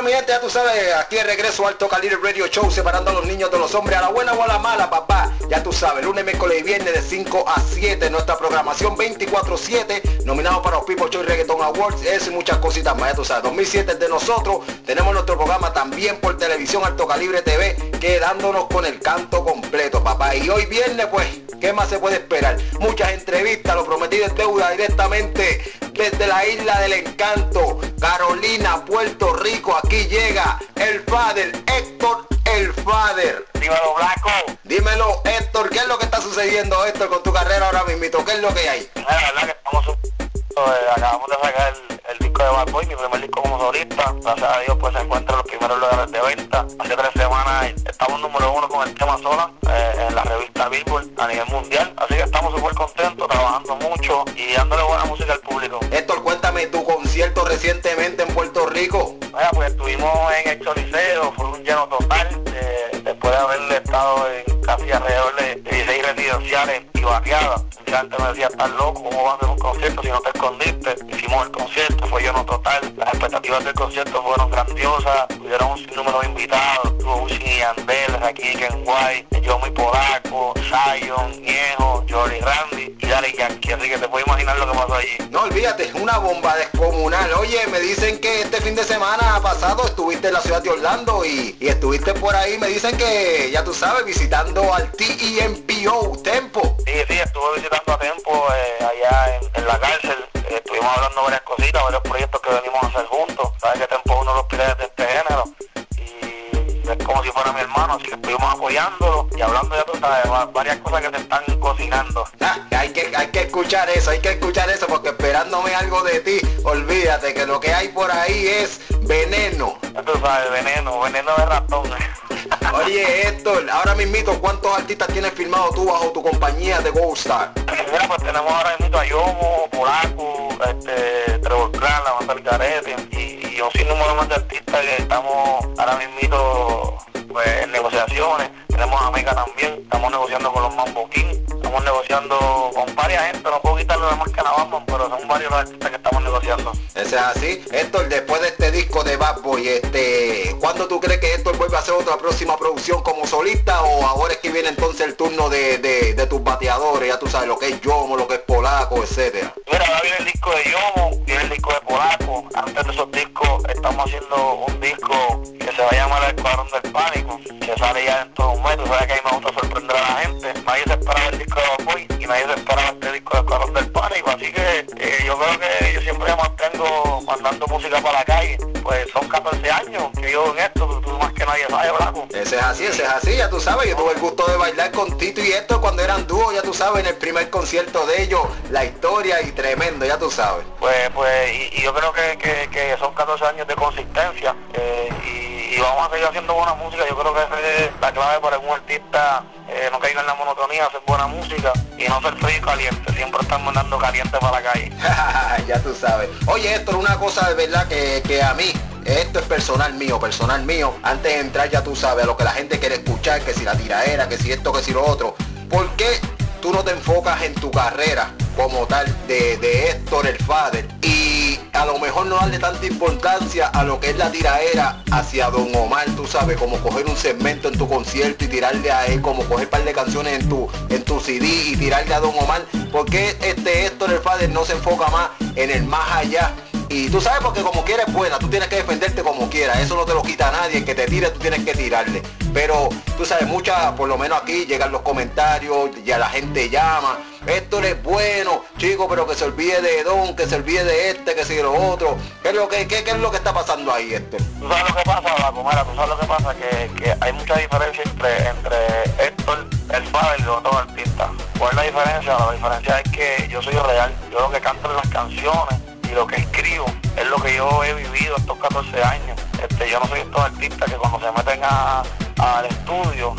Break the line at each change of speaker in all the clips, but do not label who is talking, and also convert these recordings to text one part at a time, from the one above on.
Bueno, mi gente, ya tú sabes, aquí el regreso Alto Calibre Radio Show, separando a los niños de los hombres, a la buena o a la mala, papá. Ya tú sabes, lunes, miércoles y viernes de 5 a 7, nuestra programación 24-7, nominado para los People Choice Reggaeton Awards, eso y muchas cositas más, ya tú sabes. 2007 es de nosotros, tenemos nuestro programa también por televisión Alto Calibre TV, quedándonos con el canto completo, papá. Y hoy viernes, pues, ¿qué más se puede esperar? Muchas entrevistas, lo prometido es deuda directamente desde la isla del encanto, Carolina, Puerto Rico. Aquí llega el Father, Héctor el Father.
Dímelo, Blanco.
Dímelo, Héctor, ¿qué es lo que está sucediendo, Héctor, con tu carrera ahora mismo? ¿Qué es lo que hay?
La verdad que estamos acabamos de sacar el, el disco de Bad Boy, mi primer disco como solista. Gracias a Dios pues se encuentra en los primeros lugares de venta. Hace tres semanas estamos número uno con el tema sola eh, en la revista Billboard a nivel mundial. Así que estamos súper contentos, trabajando mucho y dándole buena música al público.
Héctor, tu concierto recientemente en Puerto Rico.
Vaya, pues estuvimos en el Choliseo, fue un lleno total, eh, después de haberle estado en casi alrededor de 16 residenciales y barriadas. Mucha gente me decía, estás loco, ¿cómo vas a un concierto si no te escondiste? Hicimos el concierto, fue lleno total. Las expectativas del concierto fueron grandiosas, tuvieron un sinnúmero de invitados, tuvo y Aquí Ken White, yo muy Podaco, Zion, Niejo, Jory Randy y Daddy Yankee, así que te puedes imaginar lo que pasó allí.
No olvídate, una bomba descomunal. Oye, me dicen que este fin de semana pasado estuviste en la ciudad de Orlando y, y estuviste por ahí. Me dicen que, ya tú sabes, visitando al TEMPO Tempo.
Sí, sí, estuve visitando a Tempo eh, allá en, en la cárcel. Eh, estuvimos hablando varias cositas, varios proyectos que venimos a hacer juntos. Sabes que Tempo es uno de los pilares de este género. Como si fuera mi hermano, así que estuvimos apoyándolo y hablando ya tú sabes, va- varias cosas que se están cocinando.
Ah, hay, que, hay que escuchar eso, hay que escuchar eso porque esperándome algo de ti, olvídate que lo que hay por ahí es veneno.
Ya tú sabes, veneno, veneno de ratón.
Oye Héctor, ahora mismito, ¿cuántos artistas tienes firmado tú bajo tu compañía de Gold Star?
Mira, pues tenemos ahora mismo a Yomo, Polaco, este, Trevor Clan, la banda del Carete y, un sinnúmero más de artistas que estamos ahora mismo pues, en negociaciones. Tenemos a Meca también, estamos negociando con los Mambo King, estamos negociando con varias gente, no puedo quitarle nada más que a la Batman, pero son varios los artistas que estamos negociando.
Ese es así. Héctor, después de este disco de Bad Boy, este, ¿cuándo tú crees que Héctor vuelve a hacer otra próxima producción como solista o ahora es que viene entonces el turno de, de, de tus bateadores? Ya tú sabes lo que es Yomo, lo que es Polaco, etcétera.
Estamos haciendo un disco que se va a llamar El Escuadrón del Pánico, que sale ya dentro de un mes. Sabes que ahí me gusta sorprender a la gente. Nadie se esperaba el disco de Boy y nadie se esperaba este disco de Escuadrón del Pánico. Así que eh, yo creo que yo siempre me mantengo mandando música para la calle. Pues son 14 años que yo en esto, que nadie sabes, Blanco.
Ese es así, ese es así, ya tú sabes. Yo tuve el gusto de bailar con Tito y Héctor cuando eran dúo, ya tú sabes, en el primer concierto de ellos, la historia y tremendo, ya tú sabes.
pues pues y, y yo creo que, que, que son 14 años de consistencia eh, y, y vamos a seguir haciendo buena música yo creo que esa es la clave para un artista eh, no caiga en la monotonía hacer buena música y no ser frío y caliente siempre estar mandando caliente para la calle
ya tú sabes. Oye, Héctor, una cosa de verdad que, que a mí, esto es personal mío, personal mío. Antes de entrar ya tú sabes a lo que la gente quiere escuchar, que si la tiraera, que si esto, que si lo otro. ¿Por qué tú no te enfocas en tu carrera como tal de, de Héctor el Father? Y a lo mejor no darle tanta importancia a lo que es la tiraera hacia Don Omar, tú sabes, como coger un segmento en tu concierto y tirarle a él, como coger un par de canciones en tu, en tu CD y tirarle a Don Omar. ¿Por qué este Héctor el Father no se enfoca más en el más allá? Y tú sabes porque como quieres buena, tú tienes que defenderte como quieras, eso no te lo quita nadie, el que te tire tú tienes que tirarle. Pero tú sabes, muchas, por lo menos aquí llegan los comentarios, ya la gente llama, Héctor es bueno, chico, pero que se olvide de Don, que se olvide de este, que sigue lo otro. ¿Qué es lo que, qué, qué es lo que está pasando ahí, Héctor?
tú sabes lo que pasa Baco, mira, tú sabes lo que pasa que, que hay mucha diferencia entre, entre Héctor el padre y los otros artistas ¿cuál es la diferencia? la diferencia es que yo soy real yo lo que canto en las canciones y lo que escribo es lo que yo he vivido estos 14 años. Este, yo no soy estos artistas que cuando se meten al estudio,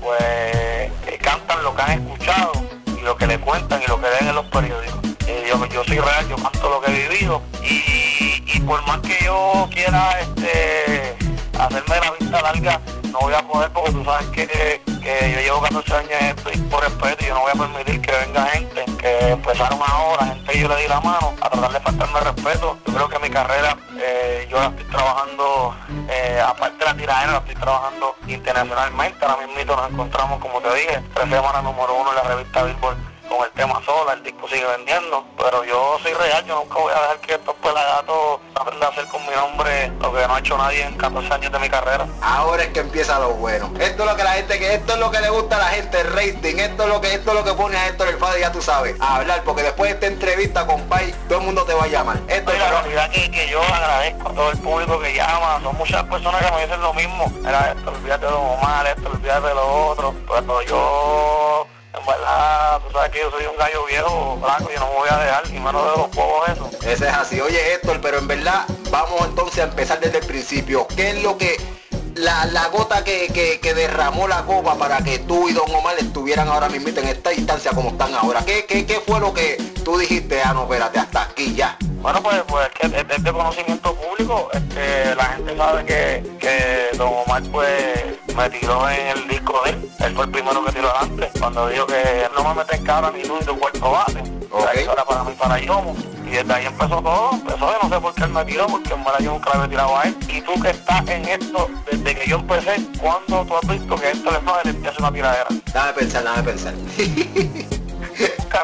pues eh, cantan lo que han escuchado y lo que le cuentan y lo que leen en los periódicos. Eh, yo, yo soy real, yo canto lo que he vivido y, y por más que yo quiera este, hacerme la vista larga, no voy a poder porque tú sabes que, que yo llevo 14 años en esto y por respeto yo no voy a permitir que venga gente que empezaron ahora, le di la mano a tratar de faltarme respeto. Yo creo que mi carrera eh, yo la estoy trabajando, eh, aparte de la tiradera, la estoy trabajando internacionalmente. Ahora mismo nos encontramos, como te dije, tres semanas número uno en la revista Billboard con el tema sola, el disco sigue vendiendo, pero yo soy real, yo nunca voy a dejar que estos pelagatos aprendan a hacer con mi nombre lo que no ha hecho nadie en 14 años de mi carrera.
Ahora es que empieza lo bueno. Esto es lo que la gente, que esto es lo que le gusta a la gente, el rating, esto es lo que, esto es lo que pone a Héctor el Fade, ya tú sabes, a hablar, porque después de esta entrevista con Pai, todo el mundo te va a llamar.
Esto es la realidad que, que, yo agradezco a todo el público que llama, son muchas personas que me dicen lo mismo. Era esto, olvídate de lo mal, esto, olvídate de lo otro, pero yo en verdad, tú sabes que yo soy un gallo viejo, blanco, y no me voy a dejar, ni menos de los juegos eso.
Ese es así. Oye, Héctor, pero en verdad, vamos entonces a empezar desde el principio. ¿Qué es lo que la, la gota que, que, que, derramó la copa para que tú y Don Omar estuvieran ahora mismo en esta instancia como están ahora? ¿Qué, qué, qué fue lo que tú dijiste, ah, no, espérate, hasta aquí ya?
Bueno, pues, pues que es de conocimiento público, este, la gente sabe que, que Don Omar pues me tiró en el disco de él, él fue el primero que tiró adelante, cuando dijo que él no me mete en cara ni luz de cuarto base, okay. eso era para mí, para Yomo, y desde ahí empezó todo, empezó, yo no sé por qué él me tiró, porque en verdad yo nunca le había tirado a él, y tú que estás en esto, desde que yo empecé, ¿cuándo tú has visto que esto le fue le empieza una tiradera?
Dame pensar, dame pensar.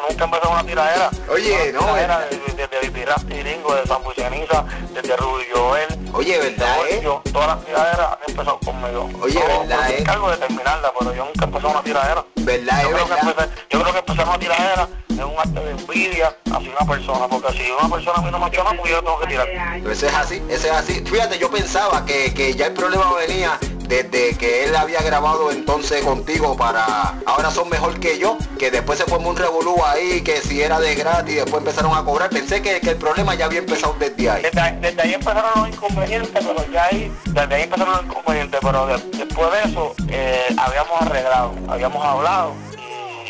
nunca, empezó una tiradera.
Oye,
una
no.
Tiradera desde de, de, de Tiringo, de San Buceniza, desde Rubio Joel.
Oye, ¿verdad, eh?
Yo, todas las tiraderas han empezado conmigo.
Oye,
no,
¿verdad, eh?
encargo de terminarla, pero yo nunca empecé una tiradera.
¿Verdad,
yo,
eh,
creo
verdad?
Que empecé, yo creo que empezar una tiradera es un acto de envidia hacia una persona, porque si una persona a mí no me pues yo tengo que tirar.
Ese es así, ese es así. Fíjate, yo pensaba que, que ya el problema venía desde que él había grabado entonces contigo para ahora son mejor que yo, que después se formó un revolú ahí, que si era de gratis, después empezaron a cobrar. Pensé que, que el problema ya había empezado desde ahí.
Desde, ahí empezaron los inconvenientes, pero ya ahí, desde ahí empezaron los inconvenientes, pero de, después de eso eh, habíamos arreglado, habíamos hablado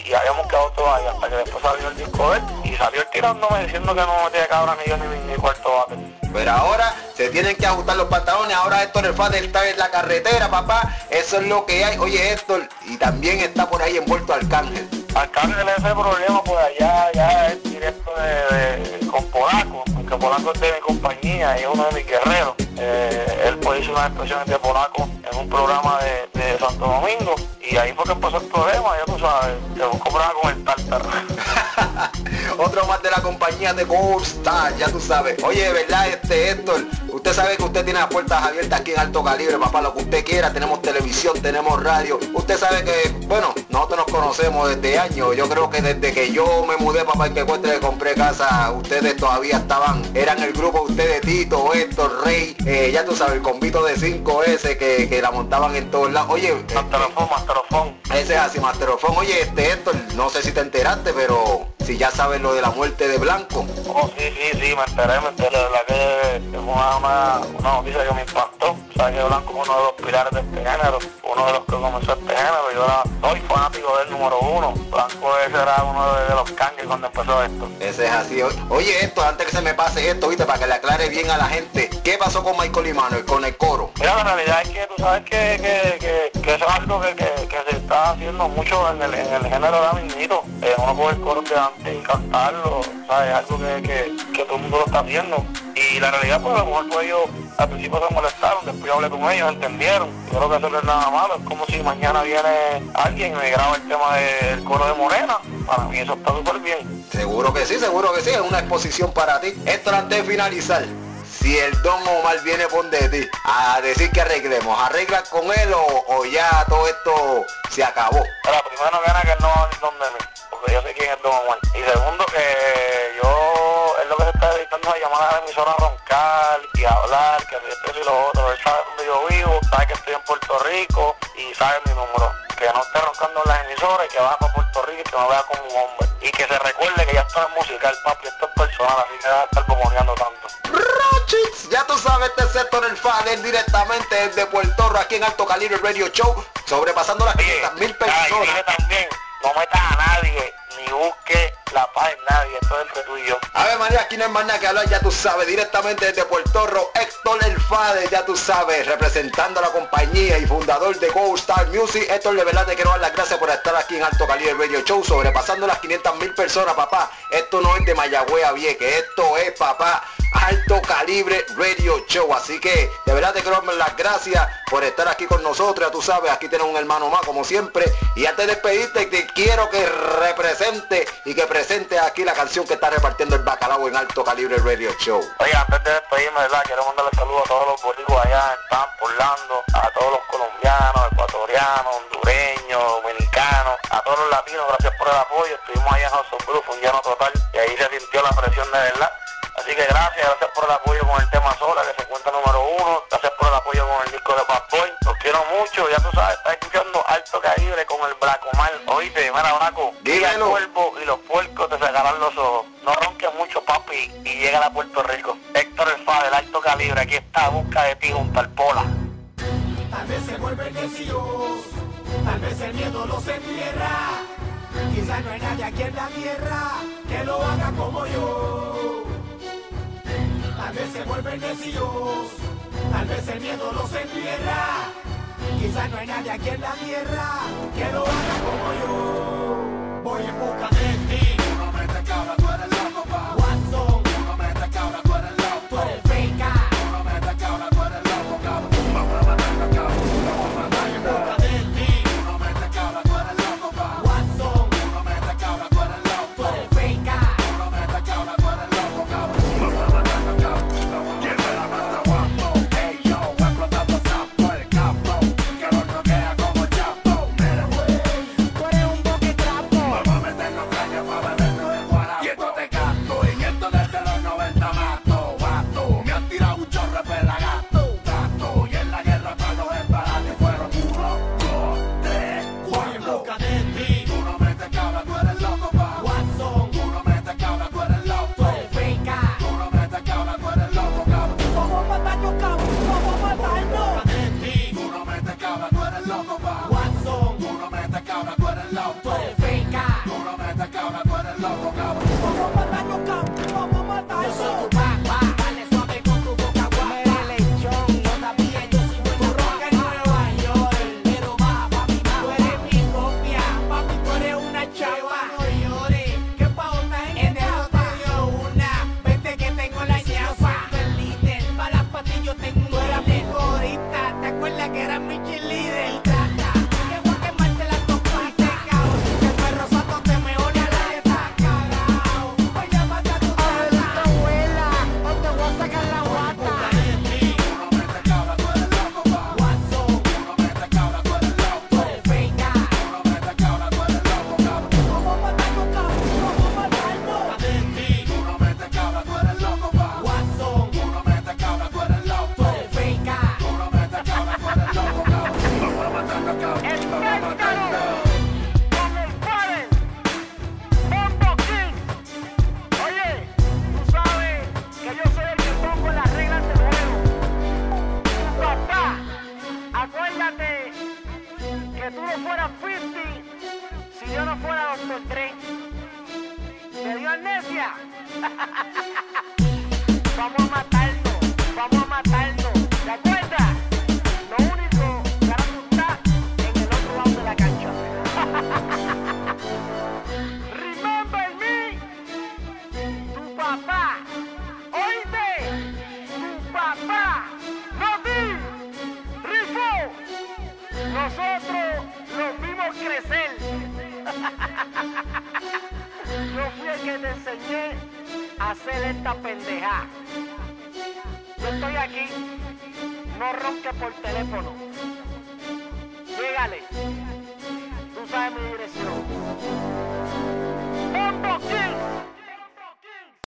y, habíamos quedado todavía hasta que después salió el disco de él y salió tirándome diciendo que no me tenía cabra ni yo ni, ni cuarto bate.
Pero ahora se tienen que ajustar los pantalones. Ahora Héctor el Fader está en la carretera, papá. Eso es lo que hay. Oye, Héctor, y también está por ahí envuelto Arcángel.
Arcángel ese problema, pues allá ya es directo de, de, con Polaco, porque Polaco es de mi compañía y es uno de mis guerreros. Eh, él pues hizo unas expresiones de Polaco en un programa de, Santo Domingo y ahí fue que empezó el problema, ya tú sabes, se problema con el tártaro.
Otro más de la compañía de Gold Star, ya tú sabes. Oye, verdad, este Héctor, usted sabe que usted tiene las puertas abiertas aquí en Alto Calibre, papá, lo que usted quiera. Tenemos televisión, tenemos radio. Usted sabe que, bueno, nosotros nos conocemos desde años. Yo creo que desde que yo me mudé, papá, y que cueste que compré casa, ustedes todavía estaban, eran el grupo ustedes, Tito, Héctor, Rey, eh, ya tú sabes, el convito de 5S que, que la montaban en todos lados. Oye,
Masterofón, Masterofón.
Ese es así, Masterofón. Oye, este Héctor, no sé si te enteraste, pero si ya sabes lo de la muerte de Blanco.
Oh, sí, sí, sí, me enteré, me enteré. Verdad que es una, una, noticia que me impactó. Sabes que Blanco es uno de los pilares de este género, uno de los que comenzó este género. Yo era, soy fanático del número uno. Blanco ese era uno de, de los cangues cuando empezó esto.
Ese es así. Oye, esto, antes que se me pase esto, viste, para que le aclare bien a la gente, ¿qué pasó con Michael y Manuel, con el coro?
Mira, la realidad es que tú sabes que, que, que, que es algo que, que se está haciendo mucho en el, en el género de amiguito. Eh, uno coge el coro de antes cantarlo, ¿sabes? Algo que, que, que todo el mundo lo está haciendo. Y la realidad, pues a lo mejor pues, ellos al principio se molestaron, después yo hablé con ellos, entendieron. Yo creo que eso no es nada malo, es como si mañana viene alguien y me graba el tema del coro de Morena. Para mí eso está súper bien.
Seguro que sí, seguro que sí, es una exposición para ti. Esto antes de finalizar. Si el Don Omar viene por de ti a decir que arreglemos, ¿arreglas con él o, o ya todo esto se acabó?
Pero primero gana que él no va donde mí, porque yo sé quién es Don Omar. Y segundo que yo, es lo que se está dedicando a llamar a la emisora a roncar y a hablar, que esto y lo otro. Él sabe dónde yo vivo, sabe que estoy en Puerto Rico y sabe mi número. Que no esté roncando en las emisoras y que vaya para Puerto Rico y que me vea como un hombre. Y que se recuerde que ya esto es musical, papi, esto es personal, así que de estar bomoneando tanto.
Rochix, ya tú sabes, este sector el Fader directamente desde Puerto Rico, aquí en Alto Calibre Radio Show, sobrepasando las 500 mil personas.
También, no metas a nadie, ni busque la paz en nadie, esto es entre tú y yo.
A ver María, aquí no hay más nada que hablar, ya tú sabes, directamente desde Puerto Rico, Héctor el Fader, ya tú sabes, representando a la compañía y fundador de Gold Star Music. Héctor, de verdad te quiero dar las gracias por estar aquí en Alto Calibre Radio Show, sobrepasando las 500 mil personas, papá. Esto no es de Mayagüez a esto es, papá, Alto Calibre Radio Show. Así que, de verdad te quiero las gracias por estar aquí con nosotros. Ya tú sabes, aquí tenemos un hermano más, como siempre. Y antes de despedirte, te quiero que represente y que presente aquí la canción que está repartiendo el bacalao en Alto Calibre Radio Show.
Oye, antes de despedirme, ¿verdad? Quiero mandarle saludos a todos los boricuas allá en Tampa, Orlando, a todos los colombianos, ecuatorianos, hondureños, dominicanos, a todos los latinos, gracias por el apoyo. Estuvimos allá en House of Blue, fue un lleno total y ahí se sintió la presión de verdad. Así que gracias, gracias por el apoyo con el tema Sola, que se cuenta número uno. Gracias por el apoyo con el disco de Bad Boy. Los quiero mucho, ya tú sabes, estás escuchando Alto Calibre con el Blacomar. Oíste, mira, Braco, diga el cuerpo y los puercos te sacarán los ojos. No ronques mucho, papi, y llega a Puerto Rico. Héctor El del Alto Calibre, aquí está, busca de ti junto al Pola.
Tal vez se vuelven necios, tal vez el miedo los entierra. Quizás no hay nadie aquí en la tierra que lo haga como yo. Tal vez se vuelven necios, tal vez el miedo los entierra. Quizás no hay nadie aquí en la tierra que lo
que
tú
no
fueras 50 si yo no fuera Doctor Dre. ¿Te dio amnesia? vamos a matarnos, Yo fui el que te enseñé a hacer esta pendejada. Yo estoy aquí, no ronques por teléfono. Llegale. Tú sabes mi